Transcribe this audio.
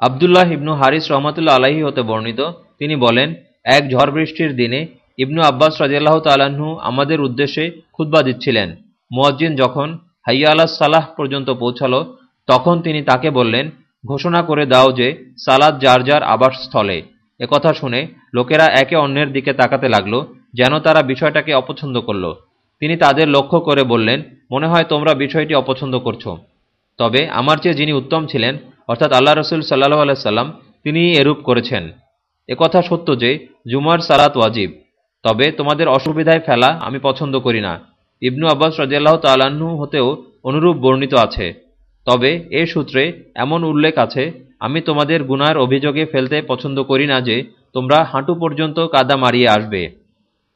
আবদুল্লাহ ইবনু হারিস রহমতুল্লা আলাহি হতে বর্ণিত। তিনি বলেন, এক ঝড় বৃষ্টির দিনে ইবনু আব্বাস রাজিয়াল্লাহ তাল্লাহ্ন আমাদের উদ্দেশ্যে খুদ্া দিচ্ছিলেন। মুয়াজ্জিন যখন হাইয়া আলাহ সালাহ পর্যন্ত পৌঁছাল, তখন তিনি তাকে বললেন, ঘোষণা করে দাও যে সালাদ যার যার আবাসস্থলে। একথা শুনে লোকেরা একে অন্যের দিকে তাকাতে লাগল, যেন তারা বিষয়টাকে অপছন্দ করল। তিনি তাদের লক্ষ্য করে বললেন, মনে হয় তোমরা বিষয়টি অপছন্দ করছ। তবে আমার চেয়ে যিনি উত্তম ছিলেন অর্থাৎ আল্লাহ রসুল সাল্লাহ আলাইসাল্লাম তিনি এরূপ করেছেন। একথা সত্য যে, জুমার সালাত ওয়াজিব, তবে তোমাদের অসুবিধায় ফেলা আমি পছন্দ করি না। ইবনু আব্বাস রাজিয়াল্লাহ তাল্লাহ্ন হতেও অনুরূপ বর্ণিত আছে। তবে এ সূত্রে এমন উল্লেখ আছে, আমি তোমাদের গুনার অভিযোগে ফেলতে পছন্দ করি না যে, তোমরা হাঁটু পর্যন্ত কাদা মারিয়ে আসবে।